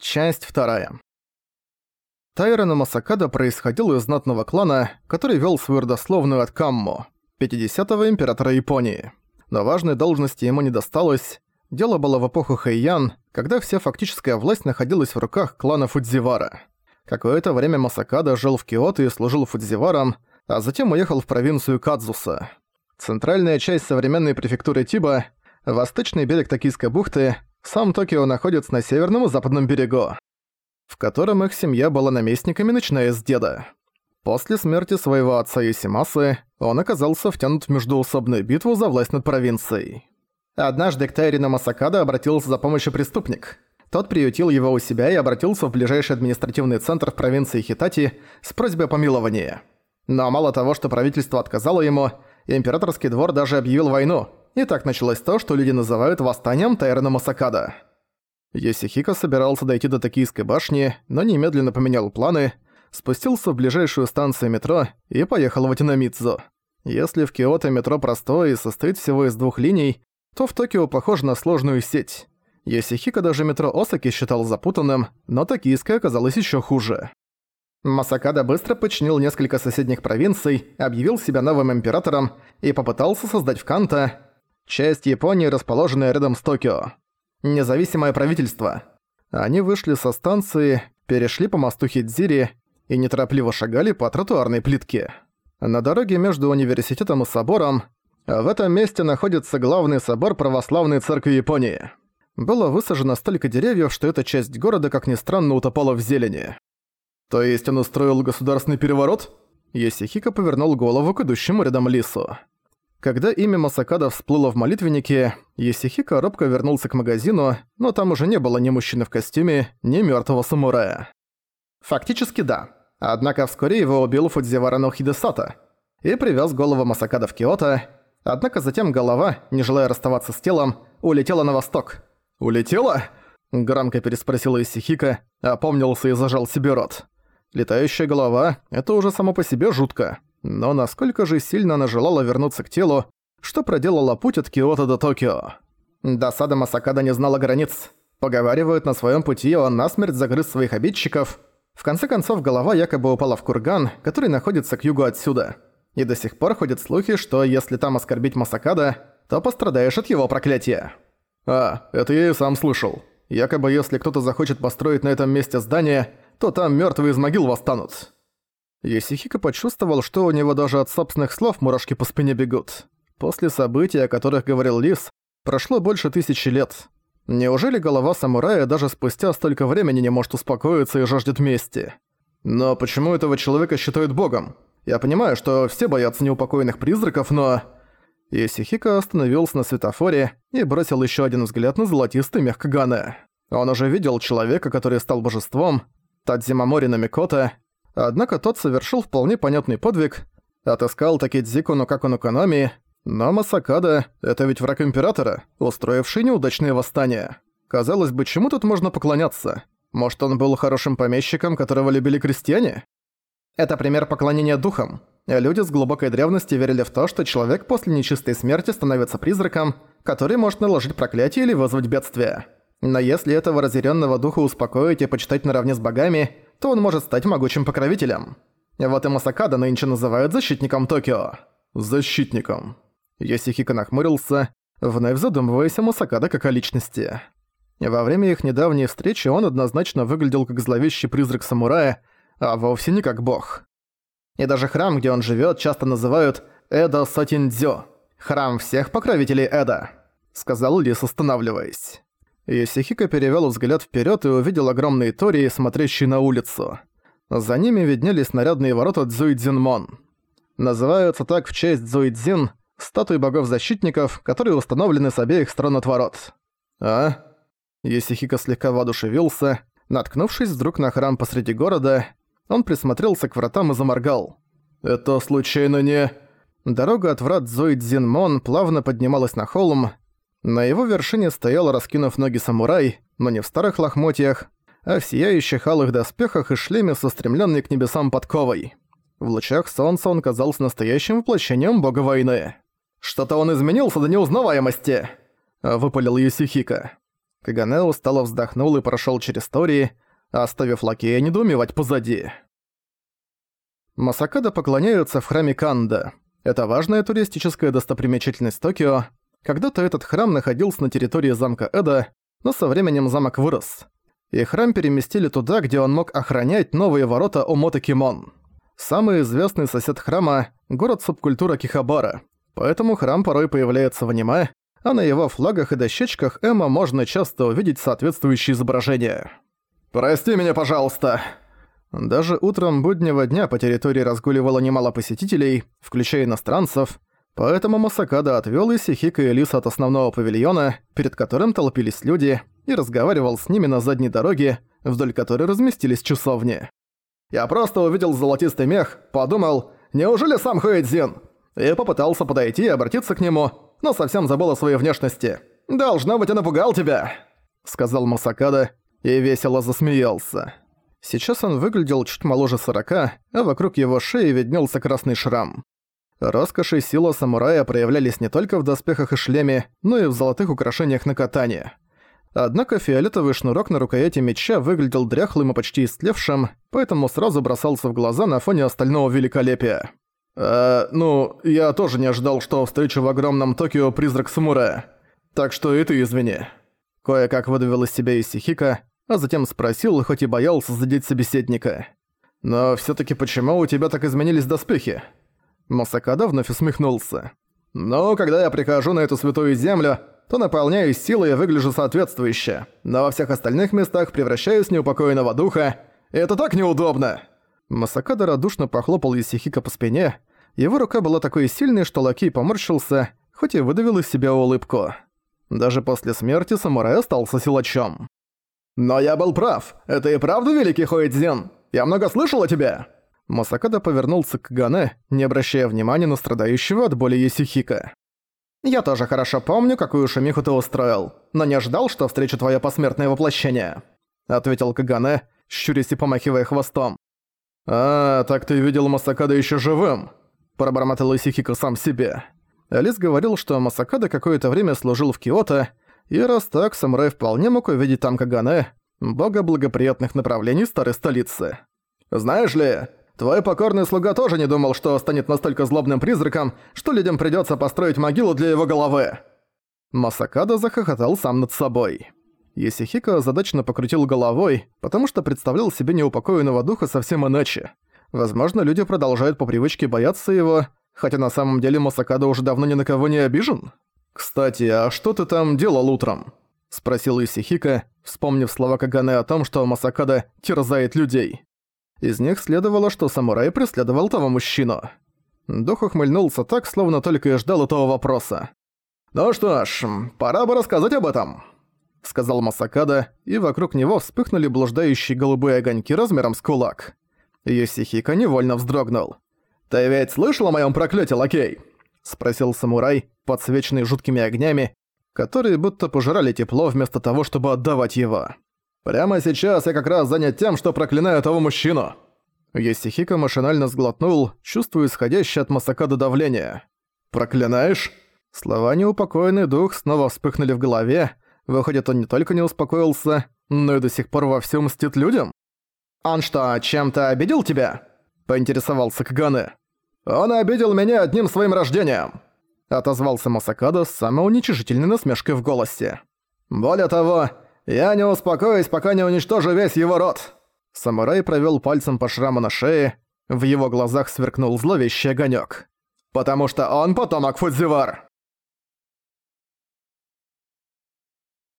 Часть вторая. Тайрона Масакада происходил из знатного клана, который вел свою родословную от Каммо, 50-го императора Японии. Но важной должности ему не досталось. Дело было в эпоху Хэйян, когда вся фактическая власть находилась в руках клана Фудзивара. Какое-то время Масакада жил в Киото и служил Фудзиваром, а затем уехал в провинцию Кадзуса. Центральная часть современной префектуры Тиба, восточный берег Токийской бухты, сам Токио находится на северном и западном берегу, в котором их семья была наместниками, начиная с деда. После смерти своего отца Исимасы он оказался втянут в междуусобную битву за власть над провинцией. Однажды к Тайрина Масакада обратился за помощью преступник. Тот приютил его у себя и обратился в ближайший административный центр в провинции Хитати с просьбой о помиловании. Но мало того, что правительство отказало ему, императорский двор даже объявил войну – и так началось то, что люди называют восстанием Тайрона Масакада. Йосихико собирался дойти до Токийской башни, но немедленно поменял планы, спустился в ближайшую станцию метро и поехал в Атинамидзу. Если в Киото метро простое и состоит всего из двух линий, то в Токио похоже на сложную сеть. Йосихико даже метро Осаки считал запутанным, но токийское оказалось еще хуже. Масакада быстро подчинил несколько соседних провинций, объявил себя новым императором и попытался создать в Канто Часть Японии, расположенная рядом с Токио. Независимое правительство. Они вышли со станции, перешли по мосту Хидзири и неторопливо шагали по тротуарной плитке. На дороге между университетом и собором в этом месте находится главный собор православной церкви Японии. Было высажено столько деревьев, что эта часть города, как ни странно, утопала в зелени. То есть он устроил государственный переворот? Есихико повернул голову к идущему рядом лису. Когда имя Масакада всплыло в молитвеннике, Есихико робко вернулся к магазину, но там уже не было ни мужчины в костюме, ни мёртвого самурая. Фактически да. Однако вскоре его убил Фудзивара но Хидесата и привез голову Масакада в Киото, однако затем голова, не желая расставаться с телом, улетела на восток. «Улетела?» – громко переспросила Исихика, опомнился и зажал себе рот. «Летающая голова – это уже само по себе жутко». Но насколько же сильно она желала вернуться к телу, что проделала путь от Киото до Токио. Досада Масакада не знала границ. Поговаривают, на своем пути он насмерть загрыз своих обидчиков. В конце концов, голова якобы упала в курган, который находится к югу отсюда. И до сих пор ходят слухи, что если там оскорбить Масакада, то пострадаешь от его проклятия. А, это я и сам слышал. Якобы если кто-то захочет построить на этом месте здание, то там мертвые из могил восстанут. Есихико почувствовал, что у него даже от собственных слов мурашки по спине бегут. После событий, о которых говорил Лис, прошло больше тысячи лет. Неужели голова самурая даже спустя столько времени не может успокоиться и жаждет мести? Но почему этого человека считают богом? Я понимаю, что все боятся неупокоенных призраков, но... Исихико остановился на светофоре и бросил еще один взгляд на золотистый мех Кагане. Он уже видел человека, который стал божеством, Тадзимамори Намикота, Однако тот совершил вполне понятный подвиг, отыскал Такидзику но как он экономии, но Масакада — это ведь враг Императора, устроивший неудачные восстания. Казалось бы, чему тут можно поклоняться? Может, он был хорошим помещиком, которого любили крестьяне? Это пример поклонения духам. Люди с глубокой древности верили в то, что человек после нечистой смерти становится призраком, который может наложить проклятие или вызвать бедствие. Но если этого разъяренного духа успокоить и почитать наравне с богами, то он может стать могучим покровителем. Вот и Масакада нынче называют защитником Токио. Защитником. Йосихико нахмурился, вновь задумываясь о Масакада как о личности. Во время их недавней встречи он однозначно выглядел как зловещий призрак самурая, а вовсе не как бог. И даже храм, где он живет, часто называют Эдо Сатиндзё. Храм всех покровителей Эда, сказал Лис, останавливаясь. Исихико перевёл взгляд вперёд и увидел огромные тории, смотрящие на улицу. За ними виднелись нарядные ворота Цзуйцзинмон. Называются так в честь Цзуйцзин, статуи богов-защитников, которые установлены с обеих сторон от ворот. А? Исихико слегка воодушевился, наткнувшись вдруг на храм посреди города, он присмотрелся к вратам и заморгал. «Это случайно не...» Дорога от врат Зоидзинмон плавно поднималась на холм, на его вершине стоял, раскинув ноги самурай, но не в старых лохмотьях, а в сияющих алых доспехах и шлеме со стремленной к небесам подковой. В лучах солнца он казался настоящим воплощением бога войны. «Что-то он изменился до неузнаваемости!» – выпалил Юсихика. Каганэ устало вздохнул и прошёл через Тори, оставив лакея недоумевать позади. Масакада поклоняются в храме Канда. Это важная туристическая достопримечательность Токио. Когда-то этот храм находился на территории замка Эда, но со временем замок вырос. И храм переместили туда, где он мог охранять новые ворота Омота Кимон. Самый известный сосед храма – город субкультура Кихабара. Поэтому храм порой появляется в аниме, а на его флагах и дощечках Эма можно часто увидеть соответствующие изображения. «Прости меня, пожалуйста!» Даже утром буднего дня по территории разгуливало немало посетителей, включая иностранцев, поэтому Масакада отвёл Исихика и Лиса от основного павильона, перед которым толпились люди, и разговаривал с ними на задней дороге, вдоль которой разместились часовни. «Я просто увидел золотистый мех, подумал, неужели сам Хуэйдзин?» И попытался подойти и обратиться к нему, но совсем забыл о своей внешности. «Должно быть, я напугал тебя!» Сказал Масакада и весело засмеялся. Сейчас он выглядел чуть моложе сорока, а вокруг его шеи виднелся красный шрам. Роскошь и сила самурая проявлялись не только в доспехах и шлеме, но и в золотых украшениях на катане. Однако фиолетовый шнурок на рукояти меча выглядел дряхлым и почти истлевшим, поэтому сразу бросался в глаза на фоне остального великолепия. «Э, ну, я тоже не ожидал, что встречу в огромном Токио призрак самурая. Так что и ты извини». Кое-как выдавил из себя Исихика, а затем спросил, хоть и боялся задеть собеседника. «Но всё-таки почему у тебя так изменились доспехи?» Масакада вновь усмехнулся. «Ну, когда я прихожу на эту святую землю, то наполняюсь силой и выгляжу соответствующе, но во всех остальных местах превращаюсь в неупокоенного духа. Это так неудобно!» Масакада радушно похлопал Исихика по спине. Его рука была такой сильной, что Лакей поморщился, хоть и выдавил из себя улыбку. Даже после смерти самурай остался силачом. «Но я был прав. Это и правда великий Хоидзин? Я много слышал о тебе!» Масакада повернулся к Гане, не обращая внимания на страдающего от боли Есихика. «Я тоже хорошо помню, какую шумиху ты устроил, но не ждал, что встречу твое посмертное воплощение», ответил Кагане, щурясь и помахивая хвостом. «А, так ты видел Масакада еще живым?» пробормотал Исихико сам себе. Алис говорил, что Масакада какое-то время служил в Киото, и раз так, самурай вполне мог увидеть там Кагане, бога благоприятных направлений старой столицы. «Знаешь ли, твой покорный слуга тоже не думал, что станет настолько злобным призраком, что людям придётся построить могилу для его головы». Масакада захохотал сам над собой. Есихико озадаченно покрутил головой, потому что представлял себе неупокоенного духа совсем иначе. Возможно, люди продолжают по привычке бояться его, хотя на самом деле Масакада уже давно ни на кого не обижен. «Кстати, а что ты там делал утром?» – спросил Исихика, вспомнив слова Каганы о том, что Масакада терзает людей. Из них следовало, что самурай преследовал того мужчину. Дух ухмыльнулся так, словно только и ждал этого вопроса. «Ну что ж, пора бы рассказать об этом», — сказал Масакада, и вокруг него вспыхнули блуждающие голубые огоньки размером с кулак. Йосихико невольно вздрогнул. «Ты ведь слышал о моем проклятии, лакей?» — спросил самурай, подсвеченный жуткими огнями, которые будто пожирали тепло вместо того, чтобы отдавать его. «Прямо сейчас я как раз занят тем, что проклинаю того мужчину!» Йосихико машинально сглотнул, чувствуя исходящее от Масакада давление. «Проклинаешь?» Слова «неупокоенный дух» снова вспыхнули в голове. Выходит, он не только не успокоился, но и до сих пор вовсю мстит людям? «Он что, чем-то обидел тебя?» – поинтересовался Кагане. «Он обидел меня одним своим рождением!» – отозвался Масакада с самоуничижительной насмешкой в голосе. «Более того, я не успокоюсь, пока не уничтожу весь его род!» Самурай провёл пальцем по шраму на шее, в его глазах сверкнул зловещий огонёк. «Потому что он потомок Фудзивар!»